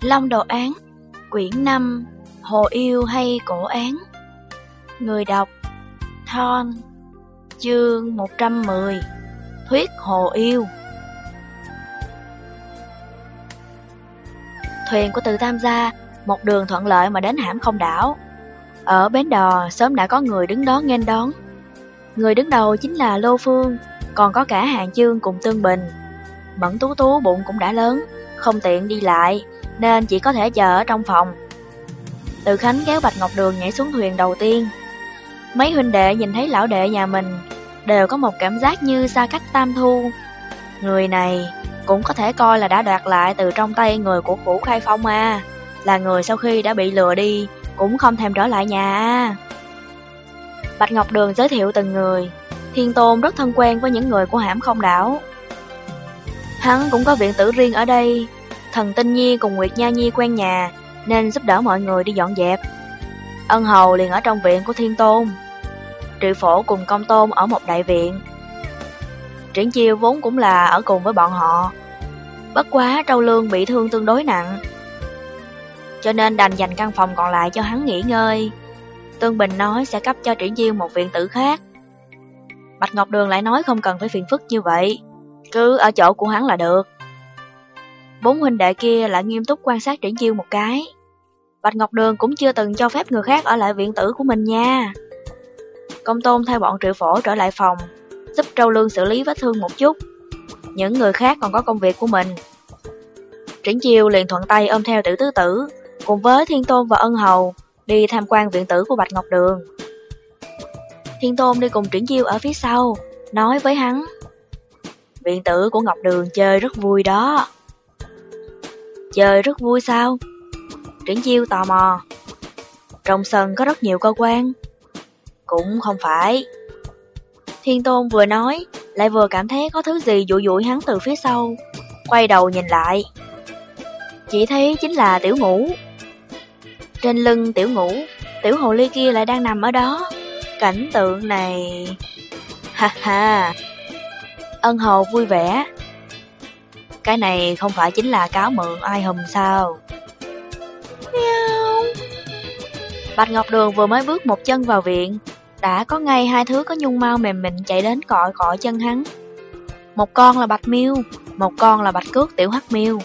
Long Đồ Án, Quyển 5 Hồ Yêu hay Cổ Án. Người đọc, Thon, Chương 110 Thuyết Hồ Yêu. Thuyền của từ Tam Gia, Một đường thuận lợi mà đến hãm không đảo. Ở bến đò, sớm đã có người đứng đó nghênh đón. Người đứng đầu chính là Lô Phương, Còn có cả Hàng Chương cùng Tương Bình. Mẫn Tú Tú bụng cũng đã lớn, Không tiện đi lại. Nên chỉ có thể chờ ở trong phòng. Từ Khánh kéo Bạch Ngọc Đường nhảy xuống thuyền đầu tiên. Mấy huynh đệ nhìn thấy lão đệ nhà mình, Đều có một cảm giác như xa cách tam thu. Người này cũng có thể coi là đã đoạt lại từ trong tay người của phủ khai phong à Là người sau khi đã bị lừa đi, Cũng không thèm trở lại nhà à. Bạch Ngọc Đường giới thiệu từng người, Thiên Tôn rất thân quen với những người của hãm không đảo. Hắn cũng có viện tử riêng ở đây Thần Tinh Nhi cùng Nguyệt Nha Nhi quen nhà, Nên giúp đỡ mọi người đi dọn dẹp. Ân Hầu liền ở trong viện của Thiên Tôn Triệu Phổ cùng Công Tôn ở một đại viện. Triển Chiêu vốn cũng là ở cùng với bọn họ, Bất quá Trâu Lương bị thương tương đối nặng, Cho nên đành dành căn phòng còn lại cho hắn nghỉ ngơi. Tương Bình nói sẽ cấp cho Triển Chiêu một viện tử khác. Bạch Ngọc Đường lại nói không cần phải phiền phức như vậy, Cứ ở chỗ của hắn là được. Bốn huynh đệ kia lại nghiêm túc quan sát Triển Chiêu một cái. Bạch Ngọc Đường cũng chưa từng cho phép người khác ở lại viện tử của mình nha. Công tôn thay bọn triệu phổ trở lại phòng, Giúp Trâu Lương xử lý vết thương một chút. Những người khác còn có công việc của mình. Triển Chiêu liền thuận tay ôm theo tử tứ tử, Cùng với Thiên Tôn và Ân Hầu Đi tham quan viện tử của Bạch Ngọc Đường. Thiên Tôn đi cùng Triển Chiêu ở phía sau, Nói với hắn. Viện tử của Ngọc Đường chơi rất vui đó. Chơi rất vui sao? Triển Chiêu tò mò. Trong sân có rất nhiều cơ quan. Cũng không phải. Thiên Tôn vừa nói, Lại vừa cảm thấy có thứ gì dụi dụi hắn từ phía sau. Quay đầu nhìn lại. Chỉ thấy chính là tiểu ngũ. Trên lưng tiểu ngũ, Tiểu hồ ly kia lại đang nằm ở đó. Cảnh tượng này. Ha ha. Ân hồ vui vẻ. Cái này không phải chính là cáo mượn ai hùm sao. Miau. Bạch Ngọc Đường vừa mới bước một chân vào viện. Đã có ngay hai thứ có nhung mau mềm mịn chạy đến cọi cọi chân hắn. Một con là Bạch Miêu Một con là Bạch Cước Tiểu Hắc Miêu.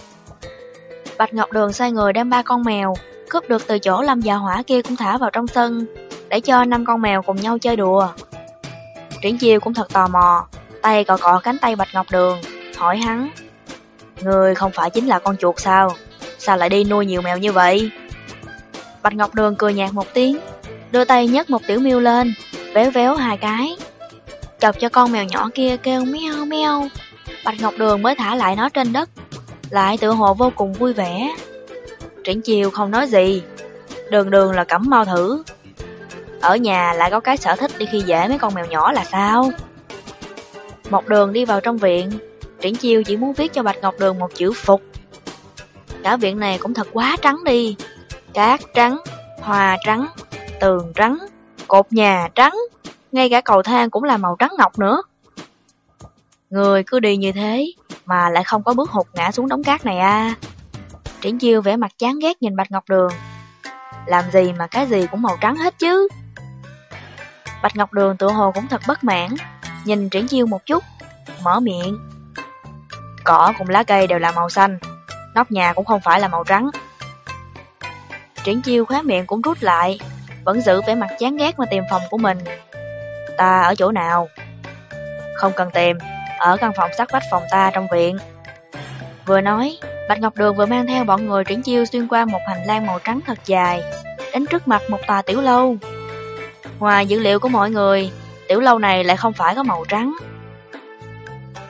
Bạch Ngọc Đường xoay người đem ba con mèo Cướp được từ chỗ lâm già hỏa kia cũng thả vào trong sân Để cho năm con mèo cùng nhau chơi đùa. Triển chiêu cũng thật tò mò Tay cọ cọ cánh tay Bạch Ngọc Đường Hỏi hắn Người không phải chính là con chuột sao? Sao lại đi nuôi nhiều mèo như vậy? Bạch Ngọc Đường cười nhạt một tiếng, Đưa tay nhấc một tiểu miêu lên, Véo véo hai cái. Chọc cho con mèo nhỏ kia kêu meo meo Bạch Ngọc Đường mới thả lại nó trên đất, Lại tự hồ vô cùng vui vẻ. Triển chiều không nói gì, Đường đường là cẩm mau thử. Ở nhà lại có cái sở thích đi khi dễ mấy con mèo nhỏ là sao? Một đường đi vào trong viện Triển chiêu chỉ muốn viết cho Bạch Ngọc Đường một chữ phục. Cả viện này cũng thật quá trắng đi. Cát trắng, hoa trắng, tường trắng, cột nhà trắng Ngay cả cầu thang cũng là màu trắng ngọc nữa. Người cứ đi như thế Mà lại không có bước hụt ngã xuống đống cát này à. Triển chiêu vẻ mặt chán ghét nhìn Bạch Ngọc Đường. Làm gì mà cái gì cũng màu trắng hết chứ. Bạch Ngọc Đường tự hồ cũng thật bất mãn Nhìn triển chiêu một chút Mở miệng. Cỏ cùng lá cây đều là màu xanh. Nóc nhà cũng không phải là màu trắng. Triển chiêu khóa miệng cũng rút lại, Vẫn giữ vẻ mặt chán ghét mà tìm phòng của mình. Ta ở chỗ nào? Không cần tìm, Ở căn phòng sát vách phòng ta trong viện. Vừa nói, Bạch Ngọc Đường vừa mang theo bọn người triển chiêu xuyên qua một hành lang màu trắng thật dài, Đến trước mặt một tòa tiểu lâu. Ngoài dữ liệu của mọi người, Tiểu lâu này lại không phải có màu trắng.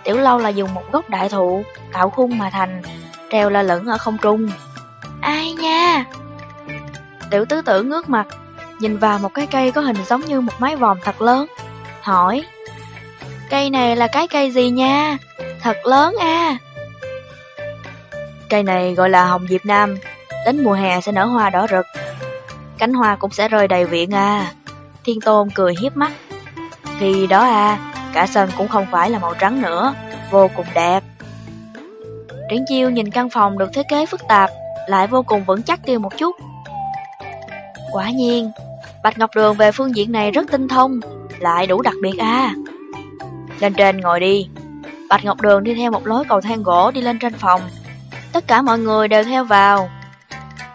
Tiểu lâu là dùng một gốc đại thụ Tạo khung mà thành Treo la lửng ở không trung. Ai nha? Tiểu tứ tử ngước mặt Nhìn vào một cái cây có hình giống như một mái vòm thật lớn Hỏi Cây này là cái cây gì nha? Thật lớn a. Cây này gọi là hồng diệp nam Đến mùa hè sẽ nở hoa đỏ rực Cánh hoa cũng sẽ rơi đầy viện à. Thiên tôn cười hiếp mắt Thì đó à Cả sân cũng không phải là màu trắng nữa Vô cùng đẹp Triển chiêu nhìn căn phòng được thiết kế phức tạp lại vô cùng vững chắc kia một chút. Quả nhiên, Bạch Ngọc Đường về phương diện này rất tinh thông, lại đủ đặc biệt à. Lên trên ngồi đi. Bạch Ngọc Đường đi theo một lối cầu thang gỗ đi lên trên phòng. Tất cả mọi người đều theo vào.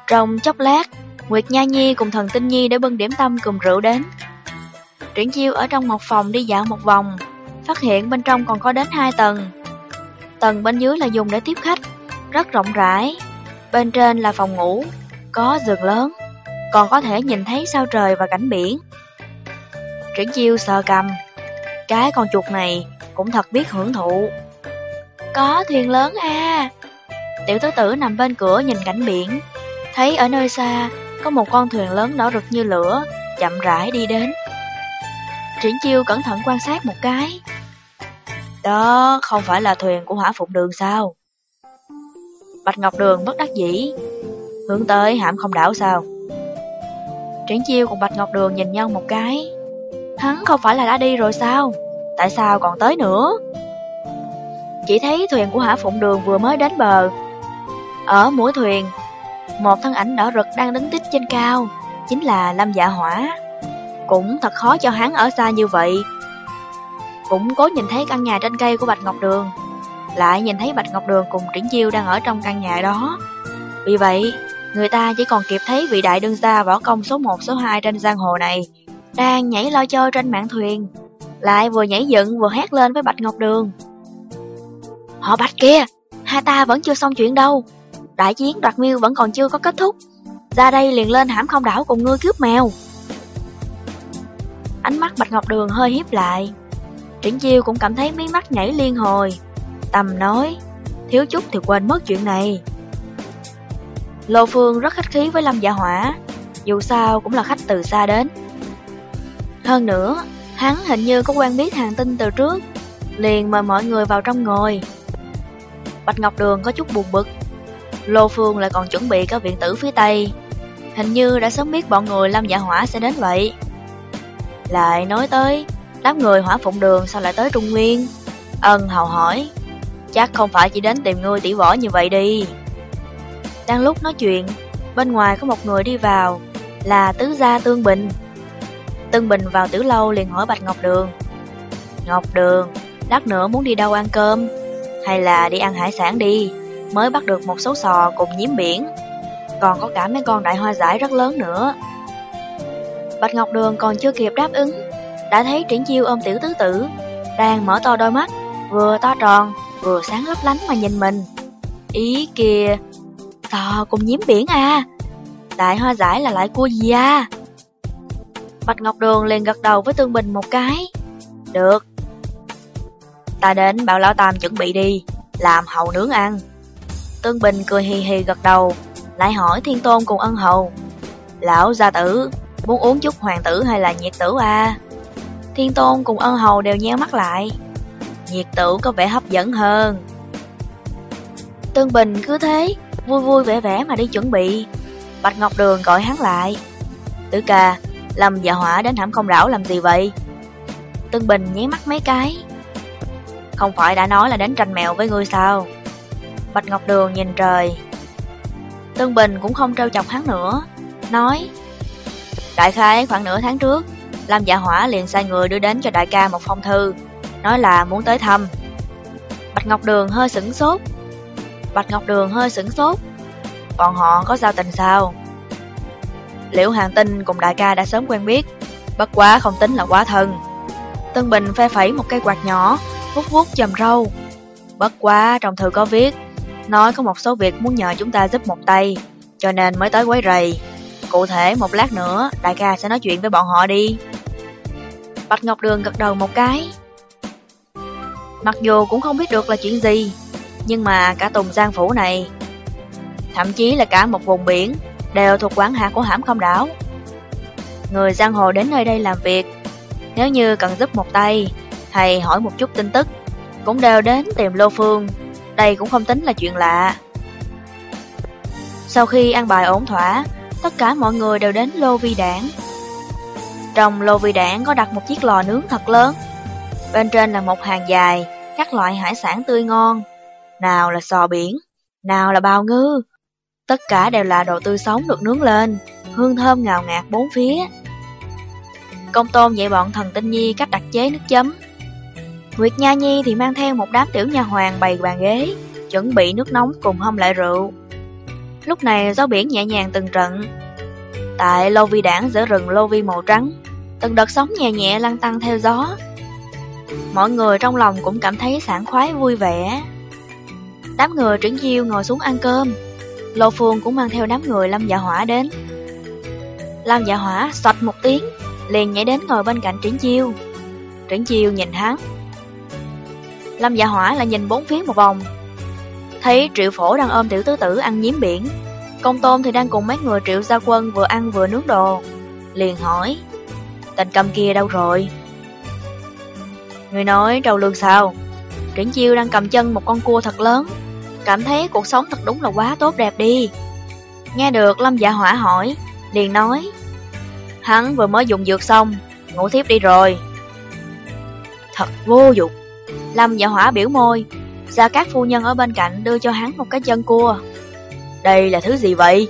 Trong chốc lát, Nguyệt Nha Nhi cùng thần Tinh Nhi đã bưng điểm tâm cùng rượu đến. Triển chiêu ở trong một phòng đi dạo một vòng, phát hiện bên trong còn có đến hai tầng. Tầng bên dưới là dùng để tiếp khách, rất rộng rãi. Bên trên là phòng ngủ, có giường lớn, còn có thể nhìn thấy sao trời và cảnh biển. Triển chiêu sờ cầm, cái con chuột này cũng thật biết hưởng thụ. Có thuyền lớn à! Tiểu tứ tử nằm bên cửa nhìn cảnh biển, thấy ở nơi xa có một con thuyền lớn đỏ rực như lửa, chậm rãi đi đến. Triển chiêu cẩn thận quan sát một cái. Đó không phải là thuyền của hỏa phụng đường sao? Bạch Ngọc Đường bất đắc dĩ, hướng tới hạm không đảo sao? Triển chiêu cùng Bạch Ngọc Đường nhìn nhau một cái. Hắn không phải là đã đi rồi sao? Tại sao còn tới nữa? Chỉ thấy thuyền của hỏa phụng đường vừa mới đến bờ. Ở mũi thuyền, một thân ảnh đỏ rực đang đứng tích trên cao, chính là Lâm Dạ Hỏa. Cũng thật khó cho hắn ở xa như vậy. Cũng cố nhìn thấy căn nhà trên cây của Bạch Ngọc Đường, lại nhìn thấy Bạch Ngọc Đường cùng Triển Chiêu đang ở trong căn nhà đó. Vì vậy, người ta chỉ còn kịp thấy vị đại đương gia võ công số 1 số 2 trên giang hồ này đang nhảy lo chơi trên mạn thuyền, lại vừa nhảy dựng vừa hét lên với Bạch Ngọc Đường. Họ Bạch kia, hai ta vẫn chưa xong chuyện đâu, đại chiến đoạt miêu vẫn còn chưa có kết thúc, ra đây liền lên hãm không đảo cùng ngươi cướp mèo. Ánh mắt Bạch Ngọc Đường hơi hiếp lại, Triển Chiêu cũng cảm thấy mí mắt nhảy liên hồi, tầm nói, thiếu chút thì quên mất chuyện này. Lô Phương rất khách khí với Lâm Dạ Hỏa, dù sao cũng là khách từ xa đến. Hơn nữa, hắn hình như có quen biết hàng tinh từ trước, liền mời mọi người vào trong ngồi. Bạch Ngọc Đường có chút buồn bực, Lô Phương lại còn chuẩn bị cả viện tử phía Tây, hình như đã sớm biết bọn người Lâm Dạ Hỏa sẽ đến vậy. Lại nói tới, đám người hỏa phụng đường sao lại tới Trung Nguyên? Ân hầu hỏi, chắc không phải chỉ đến tìm ngươi tỷ võ như vậy đi. Đang lúc nói chuyện, bên ngoài có một người đi vào, là tứ gia Tương Bình. Tương Bình vào tử lâu liền hỏi Bạch Ngọc Đường. Ngọc Đường, lát nữa muốn đi đâu ăn cơm? Hay là đi ăn hải sản đi, mới bắt được một số sò cùng nhiễm biển. Còn có cả mấy con đại hoa giải rất lớn nữa. Bạch Ngọc Đường còn chưa kịp đáp ứng, đã thấy triển chiêu ôm tiểu tứ tử, đang mở to đôi mắt, vừa to tròn, vừa sáng lấp lánh mà nhìn mình. Ý kìa, to cùng nhiễm biển à, đại hoa giải là lại cua gì à? Bạch Ngọc Đường liền gật đầu với Tương Bình một cái. Được. Ta đến bảo Lão Tam chuẩn bị đi, làm hậu nướng ăn. Tương Bình cười hì hì gật đầu, lại hỏi Thiên Tôn cùng ân hầu. Lão gia tử, muốn uống chút hoàng tử hay là nhiệt tử à? Thiên Tôn cùng ân hầu đều nheo mắt lại. Nhiệt tử có vẻ hấp dẫn hơn. Tương Bình cứ thế, vui vui vẻ vẻ mà đi chuẩn bị. Bạch Ngọc Đường gọi hắn lại. Tử ca, Lâm dạ hỏa đến hãm không đảo làm gì vậy? Tương Bình nháy mắt mấy cái. Không phải đã nói là đến tranh mèo với ngươi sao? Bạch Ngọc Đường nhìn trời. Tương Bình cũng không trêu chọc hắn nữa, nói Đại khái khoảng nửa tháng trước, Lâm Dạ Hỏa liền sai người đưa đến cho đại ca một phong thư, nói là muốn tới thăm. Bạch Ngọc Đường hơi sửng sốt. Bạch Ngọc Đường hơi sửng sốt. Bọn họ có giao tình sao? Liễu Hàng Tinh cùng đại ca đã sớm quen biết, bất quá không tính là quá thân. Tân Bình phe phẩy một cây quạt nhỏ, vuốt vuốt chầm râu. Bất quá trong thư có viết, nói có một số việc muốn nhờ chúng ta giúp một tay, cho nên mới tới quấy rầy. Cụ thể một lát nữa, đại ca sẽ nói chuyện với bọn họ đi. Bạch Ngọc Đường gật đầu một cái. Mặc dù cũng không biết được là chuyện gì, nhưng mà cả Tùng Giang Phủ này, thậm chí là cả một vùng biển, đều thuộc quán hạ của hãm không đảo. Người giang hồ đến nơi đây làm việc, nếu như cần giúp một tay, hay hỏi một chút tin tức, cũng đều đến tìm Lô Phương, đây cũng không tính là chuyện lạ. Sau khi ăn bài ổn thỏa, tất cả mọi người đều đến Lô Vi Đảng. Trong Lô Vi Đảng có đặt một chiếc lò nướng thật lớn, bên trên là một hàng dài, các loại hải sản tươi ngon, nào là sò biển, nào là bào ngư, Tất cả đều là đồ tươi sống được nướng lên, hương thơm ngào ngạt bốn phía. Công tôn dạy bọn thần tinh nhi cách đặt chế nước chấm. Nguyệt Nha Nhi thì mang theo một đám tiểu nhà hoàng bày bàn ghế, chuẩn bị nước nóng cùng hâm lại rượu. Lúc này gió biển nhẹ nhàng từng trận. Tại lô vi đảng giữa rừng lô vi màu trắng, từng đợt sóng nhẹ nhẹ lăn tăng theo gió. Mọi người trong lòng cũng cảm thấy sảng khoái vui vẻ. Đám người triển chiêu ngồi xuống ăn cơm, Lô Phương cũng mang theo đám người Lâm Dạ Hỏa đến. Lâm Dạ Hỏa xoạch một tiếng, liền nhảy đến ngồi bên cạnh triển chiêu. Triển chiêu nhìn hắn. Lâm Dạ Hỏa lại nhìn bốn phía một vòng, Thấy triệu phổ đang ôm tiểu tứ tử ăn nhiếm biển Công tôn thì đang cùng mấy người triệu gia quân vừa ăn vừa nướng đồ. Liền hỏi Tình cầm kia đâu rồi? Người nói trầu lương sao? Triển chiêu đang cầm chân một con cua thật lớn. Cảm thấy cuộc sống thật đúng là quá tốt đẹp đi. Nghe được, Lâm dạ hỏa hỏi, Liền nói, Hắn vừa mới dùng dược xong, Ngủ thiếp đi rồi. Thật vô dụng. Lâm dạ hỏa biểu môi Gia Cát phu nhân ở bên cạnh đưa cho hắn một cái chân cua. Đây là thứ gì vậy?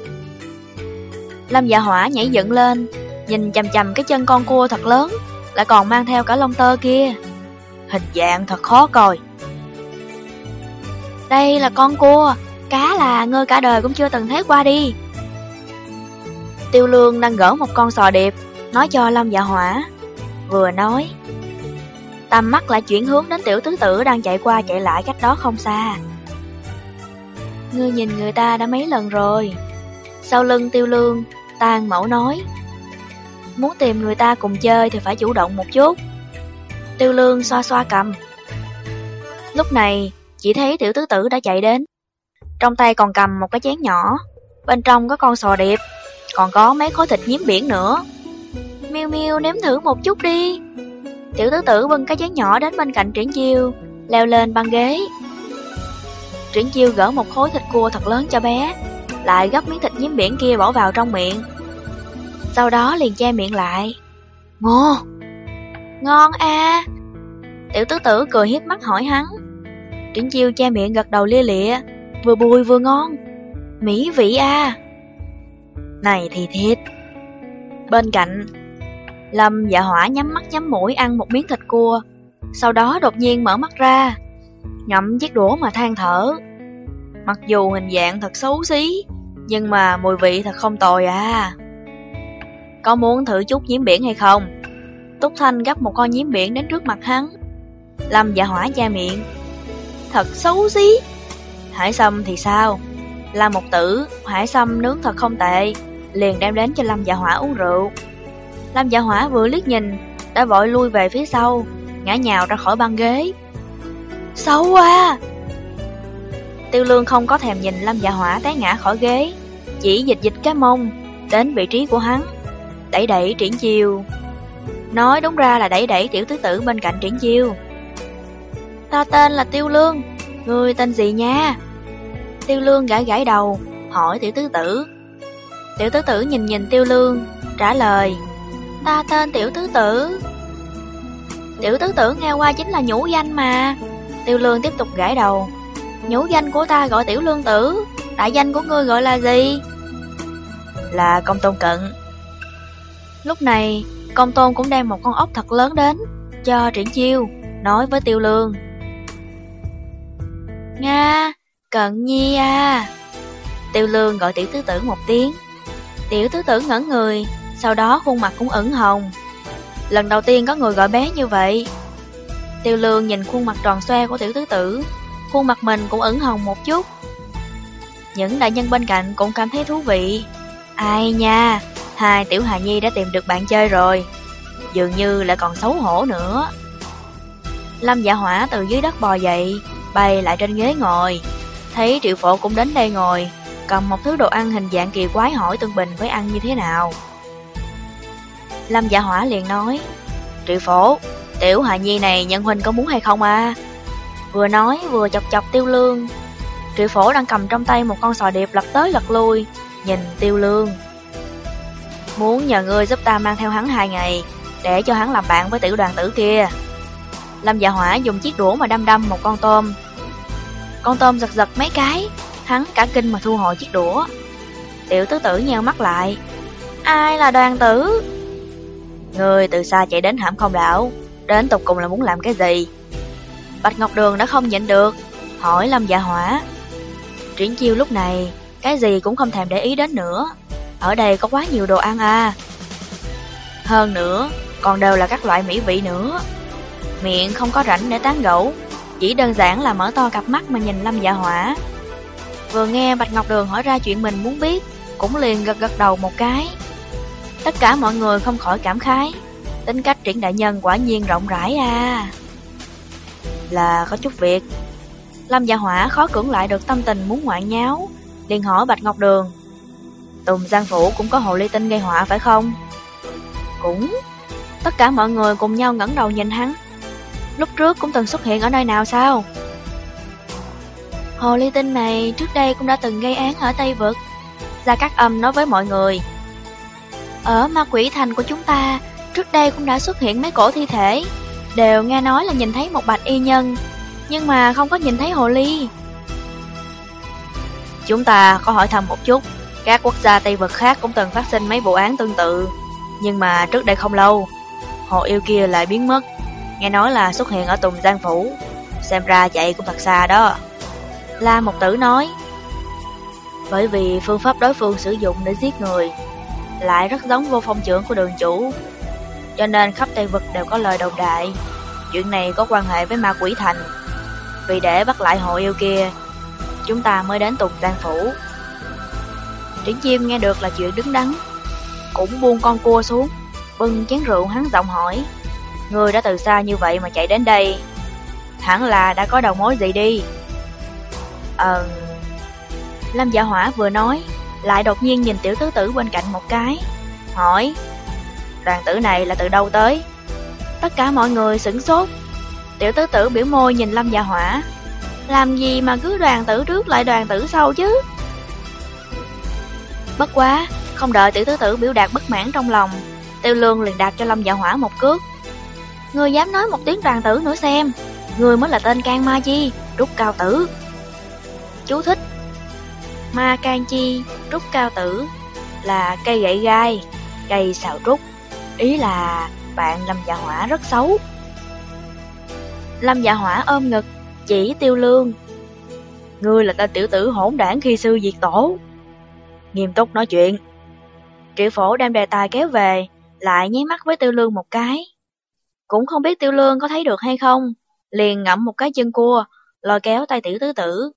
Lâm dạ hỏa nhảy dựng lên, nhìn chầm chầm cái chân con cua thật lớn, lại còn mang theo cả lông tơ kia. Hình dạng thật khó coi. Đây là con cua, cá là ngơ cả đời cũng chưa từng thấy qua đi. Tiêu lương đang gỡ một con sò điệp, nói cho Lâm dạ hỏa. Vừa nói, Tầm mắt lại chuyển hướng đến tiểu tứ tử đang chạy qua chạy lại cách đó không xa. Ngươi nhìn người ta đã mấy lần rồi. Sau lưng tiêu lương, tàn mẫu nói. Muốn tìm người ta cùng chơi thì phải chủ động một chút. Tiêu lương xoa xoa cầm. Lúc này, chỉ thấy tiểu tứ tử đã chạy đến. Trong tay còn cầm một cái chén nhỏ. Bên trong có con sò điệp, còn có mấy khối thịt nhiễm biển nữa. miu miu nếm thử một chút đi. Tiểu tứ tử bưng cái chén nhỏ đến bên cạnh triển chiêu, leo lên băng ghế. Triển chiêu gỡ một khối thịt cua thật lớn cho bé, lại gấp miếng thịt nhiếm biển kia bỏ vào trong miệng. Sau đó liền che miệng lại. Ngon! Ngon a Tiểu tứ tử cười hiếp mắt hỏi hắn. Triển chiêu che miệng gật đầu lia lịa, vừa bùi vừa ngon. Mỹ vị a Này thì thiệt. Bên cạnh, Lâm dạ hỏa nhắm mắt nhắm mũi ăn một miếng thịt cua, sau đó đột nhiên mở mắt ra, ngậm chiếc đũa mà than thở. Mặc dù hình dạng thật xấu xí, nhưng mà mùi vị thật không tồi à. Có muốn thử chút nhiễm biển hay không? Túc Thanh gấp một con nhiễm biển đến trước mặt hắn. Lâm dạ hỏa che miệng. Thật xấu xí. Hải sâm thì sao? Là một tử, hải sâm nướng thật không tệ. Liền đem đến cho Lâm dạ hỏa uống rượu. Lâm Dạ Hỏa vừa liếc nhìn, đã vội lui về phía sau, ngã nhào ra khỏi băng ghế. Xấu quá! Tiêu Lương không có thèm nhìn Lâm Dạ Hỏa té ngã khỏi ghế, chỉ dịch dịch cái mông, đến vị trí của hắn, đẩy đẩy triển chiêu. Nói đúng ra là đẩy đẩy tiểu tứ tử bên cạnh triển chiêu. Ta tên là Tiêu Lương, ngươi tên gì nha? Tiêu Lương gãi gãi đầu, hỏi tiểu tứ tử. Tiểu tứ tử nhìn nhìn Tiêu Lương, trả lời. Ta tên Tiểu Tứ Tử Tiểu Tứ Tử nghe qua chính là nhũ danh mà Tiêu Lương tiếp tục gãi đầu Nhũ danh của ta gọi Tiểu Lương Tử Đại danh của ngươi gọi là gì? Là công tôn cận Lúc này Công tôn cũng đem một con ốc thật lớn đến Cho triển chiêu Nói với Tiêu Lương Nga Cận nhi à Tiêu Lương gọi Tiểu Tứ Tử một tiếng Tiểu Tứ Tử ngẩn người sau đó khuôn mặt cũng ửng hồng. Lần đầu tiên có người gọi bé như vậy. Tiêu lương nhìn khuôn mặt tròn xoe của tiểu tứ tử, khuôn mặt mình cũng ửng hồng một chút. Những đại nhân bên cạnh cũng cảm thấy thú vị. Ai nha, hai tiểu hà nhi đã tìm được bạn chơi rồi. Dường như lại còn xấu hổ nữa. Lâm dạ hỏa từ dưới đất bò dậy, bay lại trên ghế ngồi. Thấy triệu phổ cũng đến đây ngồi, cầm một thứ đồ ăn hình dạng kỳ quái hỏi Tương Bình phải ăn như thế nào. Lâm Dạ Hỏa liền nói, Triệu phổ, tiểu Hà Nhi này nhân huynh có muốn hay không à? Vừa nói vừa chọc chọc tiêu lương. Triệu phổ đang cầm trong tay một con sò điệp lật tới lật lui, nhìn tiêu lương. Muốn nhờ ngươi giúp ta mang theo hắn hai ngày, để cho hắn làm bạn với tiểu đoàn tử kia. Lâm Dạ Hỏa dùng chiếc đũa mà đâm đâm một con tôm. Con tôm giật giật mấy cái, hắn cả kinh mà thu hồi chiếc đũa, Tiểu tứ tử nheo mắt lại. Ai là đoàn tử? Người từ xa chạy đến hãm không đảo, đến tục cùng là muốn làm cái gì? Bạch Ngọc Đường đã không nhịn được, hỏi Lâm Dạ Hỏa. Triển chiêu lúc này, cái gì cũng không thèm để ý đến nữa. Ở đây có quá nhiều đồ ăn à. Hơn nữa, còn đều là các loại mỹ vị nữa. Miệng không có rảnh để tán gẫu, chỉ đơn giản là mở to cặp mắt mà nhìn Lâm Dạ Hỏa. Vừa nghe Bạch Ngọc Đường hỏi ra chuyện mình muốn biết, cũng liền gật gật đầu một cái. Tất cả mọi người không khỏi cảm khái, tính cách triển đại nhân quả nhiên rộng rãi à. Là có chút việc. Lâm Dạ Hỏa khó cưỡng lại được tâm tình muốn ngoại nháo, liền hỏi Bạch Ngọc Đường. Tùng Giang Phủ cũng có hồ ly tinh gây họa phải không? Cũng. Tất cả mọi người cùng nhau ngẩng đầu nhìn hắn. Lúc trước cũng từng xuất hiện ở nơi nào sao? Hồ ly tinh này trước đây cũng đã từng gây án ở Tây Vực. Gia Cát Âm nói với mọi người. Ở ma quỷ thành của chúng ta, trước đây cũng đã xuất hiện mấy cổ thi thể. Đều nghe nói là nhìn thấy một bạch y nhân, nhưng mà không có nhìn thấy hồ ly. Chúng ta có hỏi thăm một chút, các quốc gia Tây Vực khác cũng từng phát sinh mấy vụ án tương tự, nhưng mà trước đây không lâu, hồ yêu kia lại biến mất, nghe nói là xuất hiện ở Tùng Giang Phủ, xem ra chạy cũng thật xa đó. La Mộc Tử nói, bởi vì phương pháp đối phương sử dụng để giết người lại rất giống vô phong trưởng của đường chủ, cho nên khắp Tây Vực đều có lời đồn đại, chuyện này có quan hệ với ma quỷ thành. Vì để bắt lại hộ yêu kia, chúng ta mới đến Tùng Đan Phủ. Triển chiêm nghe được là chuyện đứng đắn, cũng buông con cua xuống, bưng chén rượu hắn giọng hỏi. Người đã từ xa như vậy mà chạy đến đây, hẳn là đã có đầu mối gì đi. Ờ... Lâm Dạ Hỏa vừa nói, lại đột nhiên nhìn tiểu tứ tử bên cạnh một cái, hỏi, đoàn tử này là từ đâu tới? Tất cả mọi người sửng sốt, tiểu tứ tử biểu môi nhìn Lâm Dạ Hỏa, làm gì mà cứ đoàn tử trước lại đoàn tử sau chứ? Bất quá, không đợi tiểu tứ tử biểu đạt bất mãn trong lòng, tiêu lương liền đạt cho Lâm Dạ Hỏa một cước. Người dám nói một tiếng đoàn tử nữa xem, người mới là tên can ma chi, rút cao tử. Chú thích Ma can chi, trúc cao tử là cây gậy gai, cây xào trúc. Ý là bạn Lâm Dạ Hỏa rất xấu. Lâm Dạ Hỏa ôm ngực, chỉ tiêu lương. Ngươi là tên tiểu tử hỗn đảng khi sư diệt tổ. Nghiêm túc nói chuyện. Triệu phổ đem đề tài kéo về, lại nháy mắt với tiêu lương một cái. Cũng không biết tiêu lương có thấy được hay không, liền ngậm một cái chân cua, lôi kéo tay tiểu tứ tử.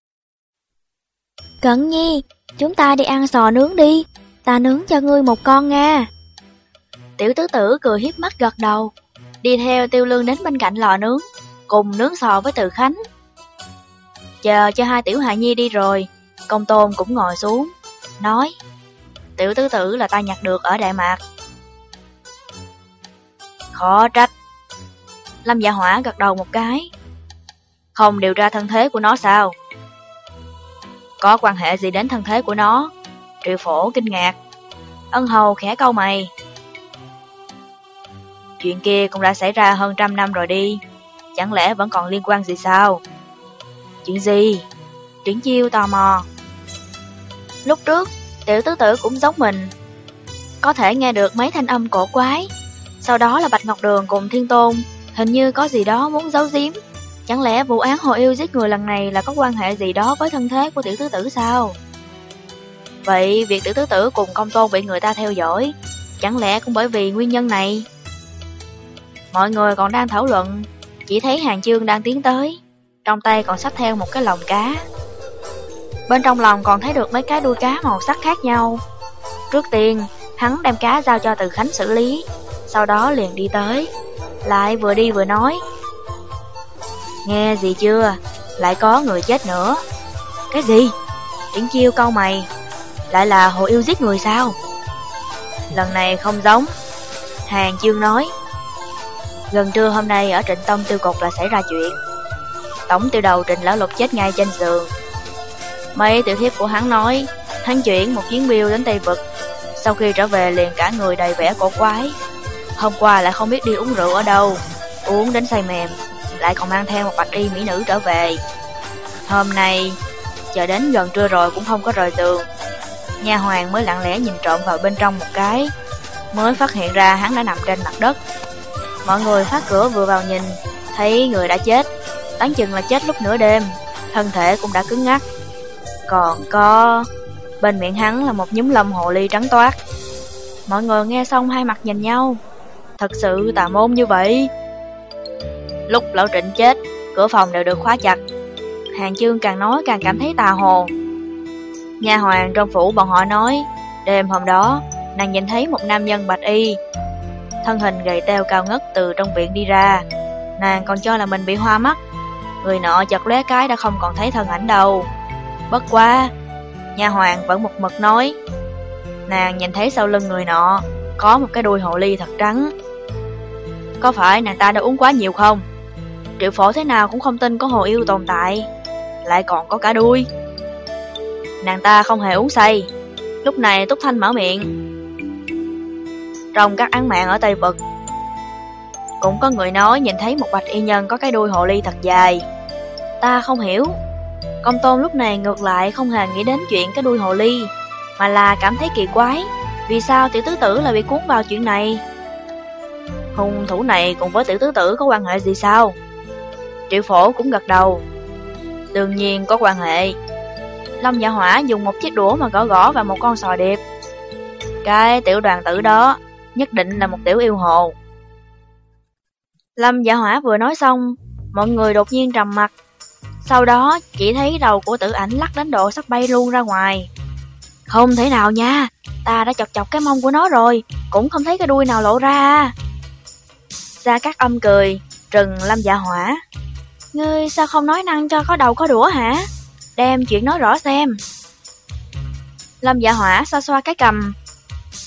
Cẩn nhi, chúng ta đi ăn sò nướng đi, ta nướng cho ngươi một con nha. Tiểu tứ tử cười hiếp mắt gật đầu, đi theo tiêu lương đến bên cạnh lò nướng, cùng nướng sò với từ khánh. Chờ cho hai tiểu hài nhi đi rồi, công tôn cũng ngồi xuống, nói, tiểu tứ tử là ta nhặt được ở Đại Mạc. Khó trách. Lâm dạ hỏa gật đầu một cái. Không điều tra thân thế của nó sao? Có quan hệ gì đến thân thế của nó? Triệu phổ kinh ngạc. Ân hầu khẽ câu mày. Chuyện kia cũng đã xảy ra hơn trăm năm rồi đi. Chẳng lẽ vẫn còn liên quan gì sao? Chuyện gì? Triển chiêu tò mò. Lúc trước, tiểu tứ tử cũng giống mình. Có thể nghe được mấy thanh âm cổ quái. Sau đó là Bạch Ngọc Đường cùng Thiên Tôn, hình như có gì đó muốn giấu giếm. Chẳng lẽ vụ án hồ yêu giết người lần này là có quan hệ gì đó với thân thế của tiểu tứ tử sao? Vậy việc tiểu tứ tử cùng công tôn bị người ta theo dõi, chẳng lẽ cũng bởi vì nguyên nhân này? Mọi người còn đang thảo luận, chỉ thấy hàng chương đang tiến tới, trong tay còn xách theo một cái lồng cá. Bên trong lòng còn thấy được mấy cái đuôi cá màu sắc khác nhau. Trước tiên, hắn đem cá giao cho Từ Khánh xử lý, sau đó liền đi tới, lại vừa đi vừa nói. Nghe gì chưa? Lại có người chết nữa. Cái gì? Triển chiêu câu mày. Lại là hồ yêu giết người sao? Lần này không giống. Hàng chương nói. Gần trưa hôm nay ở trịnh tông tiêu cục là xảy ra chuyện. Tổng tiêu đầu trịnh lão lục chết ngay trên giường. Mấy tiểu thiếp của hắn nói, hắn chuyển một chuyến biêu đến Tây Vực. Sau khi trở về liền cả người đầy vẻ cổ quái. Hôm qua lại không biết đi uống rượu ở đâu, uống đến say mềm, lại còn mang theo một bạch y mỹ nữ trở về. Hôm nay, chờ đến gần trưa rồi cũng không có rời tường, Nhà hoàng mới lặng lẽ nhìn trộm vào bên trong một cái, mới phát hiện ra hắn đã nằm trên mặt đất. Mọi người phá cửa vừa vào nhìn, thấy người đã chết, đoán chừng là chết lúc nửa đêm, thân thể cũng đã cứng ngắc. Còn có... Bên miệng hắn là một nhúm lông hồ ly trắng toát. Mọi người nghe xong hai mặt nhìn nhau. Thật sự tà môn như vậy. Lúc lão trịnh chết, cửa phòng đều được khóa chặt. Hàng chương càng nói càng cảm thấy tà hồ. Nhà hoàng trong phủ bọn họ nói, đêm hôm đó, nàng nhìn thấy một nam nhân bạch y. Thân hình gầy teo cao ngất từ trong viện đi ra. Nàng còn cho là mình bị hoa mắt. Người nọ chật lóe cái đã không còn thấy thân ảnh đâu. Bất quá, nhà hoàng vẫn một mực nói. Nàng nhìn thấy sau lưng người nọ, có một cái đuôi hồ ly thật trắng. Có phải nàng ta đã uống quá nhiều không? Triệu phổ thế nào cũng không tin có hồ yêu tồn tại, lại còn có cả đuôi. Nàng ta không hề uống say. Lúc này Túc Thanh mở miệng. Trong các án mạng ở Tây Vực, cũng có người nói nhìn thấy một bạch y nhân có cái đuôi hồ ly thật dài. Ta không hiểu. Công tôn lúc này ngược lại không hề nghĩ đến chuyện cái đuôi hồ ly, mà là cảm thấy kỳ quái. Vì sao tiểu tứ tử lại bị cuốn vào chuyện này? Hung thủ này cùng với tiểu tứ tử có quan hệ gì sao? Triệu phổ cũng gật đầu. Đương nhiên có quan hệ. long Dạ Hỏa dùng một chiếc đũa mà gõ gõ vào một con sò điệp. Cái tiểu đoàn tử đó nhất định là một tiểu yêu hồ. Lâm Dạ Hỏa vừa nói xong, mọi người đột nhiên trầm mặt. Sau đó chỉ thấy đầu của tử ảnh lắc đến độ sắp bay luôn ra ngoài. Không thể nào nha, ta đã chọc chọc cái mông của nó rồi, cũng không thấy cái đuôi nào lộ ra. À. Gia Cát âm cười, trừng Lâm Dạ Hỏa. Ngươi sao không nói năng cho có đầu có đũa hả? Đem chuyện nói rõ xem. Lâm Dạ Hỏa xoa xoa cái cầm,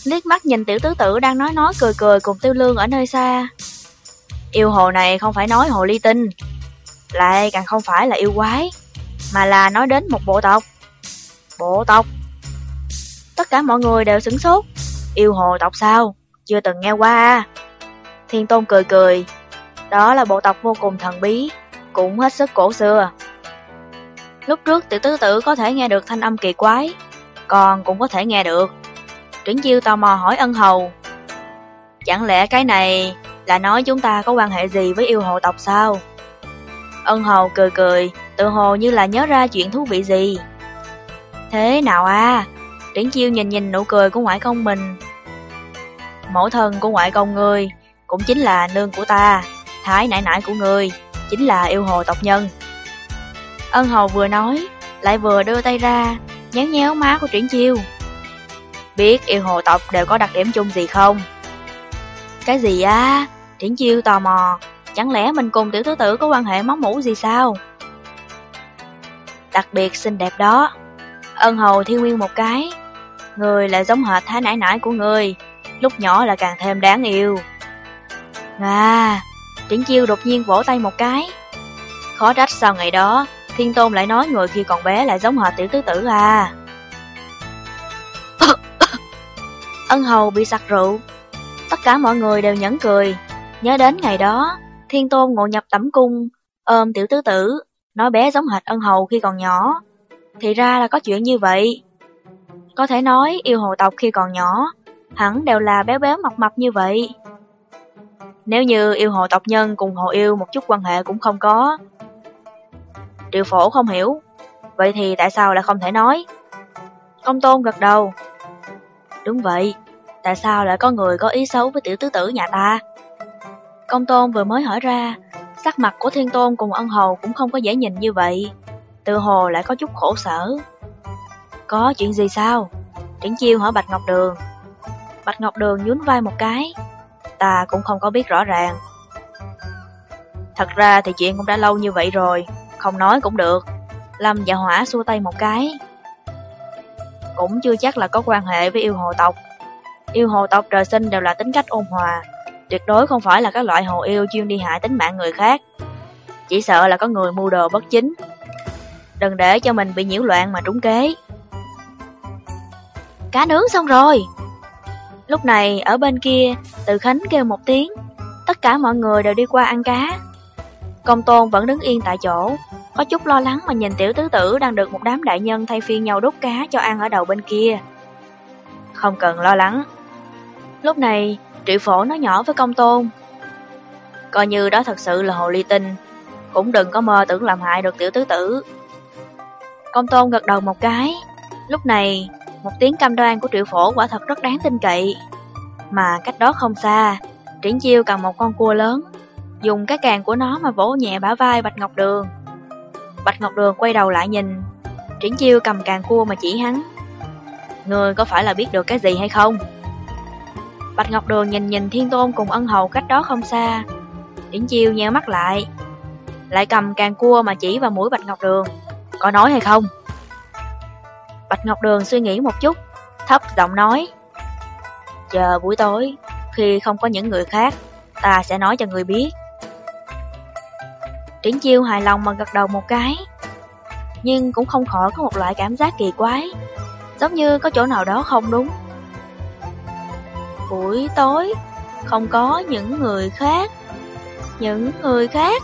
liếc mắt nhìn tiểu tứ tử đang nói nói cười cười cùng tiêu lương ở nơi xa. Yêu hồ này không phải nói hồ ly tinh, lại càng không phải là yêu quái, mà là nói đến một bộ tộc. Bộ tộc? Tất cả mọi người đều sửng sốt. Yêu hồ tộc sao? Chưa từng nghe qua à? Thiên Tôn cười cười. Đó là bộ tộc vô cùng thần bí, cũng hết sức cổ xưa. Lúc trước tiểu tứ tử có thể nghe được thanh âm kỳ quái, còn cũng có thể nghe được. Triển chiêu tò mò hỏi ân hầu. Chẳng lẽ cái này là nói chúng ta có quan hệ gì với yêu hồ tộc sao? Ân hầu cười cười, tự hồ như là nhớ ra chuyện thú vị gì. Thế nào à? Triển chiêu nhìn nhìn nụ cười của ngoại công mình. Mẫu thân của ngoại công ngươi cũng chính là nương của ta, thái nải nải của ngươi chính là yêu hồ tộc nhân. Ân hầu vừa nói, lại vừa đưa tay ra, nhéo nhéo má của Triển Chiêu. Biết yêu hồ tộc đều có đặc điểm chung gì không? Cái gì á? Triển Chiêu tò mò, chẳng lẽ mình cùng tiểu tứ tử có quan hệ máu mủ gì sao? Đặc biệt xinh đẹp đó. Ân hầu thiên nguyên một cái, người lại giống hệt thái nãi nãi của người, lúc nhỏ là càng thêm đáng yêu. À, Triển Chiêu đột nhiên vỗ tay một cái. Khó trách sau ngày đó, Thiên Tôn lại nói người khi còn bé lại giống hệt tiểu tứ tử à. Ân hầu bị sặc rượu. Tất cả mọi người đều nhẫn cười. Nhớ đến ngày đó, Thiên Tôn ngộ nhập tẩm cung, ôm tiểu tứ tử, nói bé giống hệt ân hầu khi còn nhỏ. Thì ra là có chuyện như vậy. Có thể nói yêu hồ tộc khi còn nhỏ, hẳn đều là béo béo mập mập như vậy. Nếu như yêu hồ tộc nhân cùng hồ yêu một chút quan hệ cũng không có. Triệu phổ không hiểu, vậy thì tại sao lại không thể nói? Công tôn gật đầu. Đúng vậy, tại sao lại có người có ý xấu với tiểu tứ tử nhà ta? Công tôn vừa mới hỏi ra, sắc mặt của thiên tôn cùng ân hầu cũng không có dễ nhìn như vậy. Từ hồ lại có chút khổ sở. Có chuyện gì sao? Triển chiêu hỏi Bạch Ngọc Đường. Bạch Ngọc Đường nhún vai một cái. Ta cũng không có biết rõ ràng. Thật ra thì chuyện cũng đã lâu như vậy rồi, không nói cũng được. Lâm và Hỏa xua tay một cái. Cũng chưa chắc là có quan hệ với yêu hồ tộc. Yêu hồ tộc trời sinh đều là tính cách ôn hòa, tuyệt đối không phải là các loại hồ yêu chuyên đi hại tính mạng người khác. Chỉ sợ là có người mua đồ bất chính. Đừng để cho mình bị nhiễu loạn mà trúng kế. Cá nướng xong rồi. Lúc này, ở bên kia, Từ Khánh kêu một tiếng. Tất cả mọi người đều đi qua ăn cá. Công tôn vẫn đứng yên tại chỗ, có chút lo lắng mà nhìn tiểu tứ tử đang được một đám đại nhân thay phiên nhau đốt cá cho ăn ở đầu bên kia. không cần lo lắng. Lúc này, triệu phổ nói nhỏ với công tôn. Coi như đó thật sự là hồ ly tinh, cũng đừng có mơ tưởng làm hại được tiểu tứ tử. Công tôn gật đầu một cái, lúc này, một tiếng cam đoan của triệu phổ quả thật rất đáng tin cậy. Mà cách đó không xa, triển chiêu cầm một con cua lớn, dùng cái càng của nó mà vỗ nhẹ bả vai Bạch Ngọc Đường. Bạch Ngọc Đường quay đầu lại nhìn, triển chiêu cầm càng cua mà chỉ hắn. Người có phải là biết được cái gì hay không? Bạch Ngọc Đường nhìn nhìn Thiên Tôn cùng ân hầu cách đó không xa. Triển chiêu nheo mắt lại, lại cầm càng cua mà chỉ vào mũi Bạch Ngọc Đường. Có nói hay không? Bạch Ngọc Đường suy nghĩ một chút, thấp giọng nói. Chờ buổi tối, khi không có những người khác, ta sẽ nói cho người biết. Triển chiêu hài lòng mà gật đầu một cái, nhưng cũng không khỏi có một loại cảm giác kỳ quái, giống như có chỗ nào đó không đúng. Buổi tối, không có những người khác, những người khác.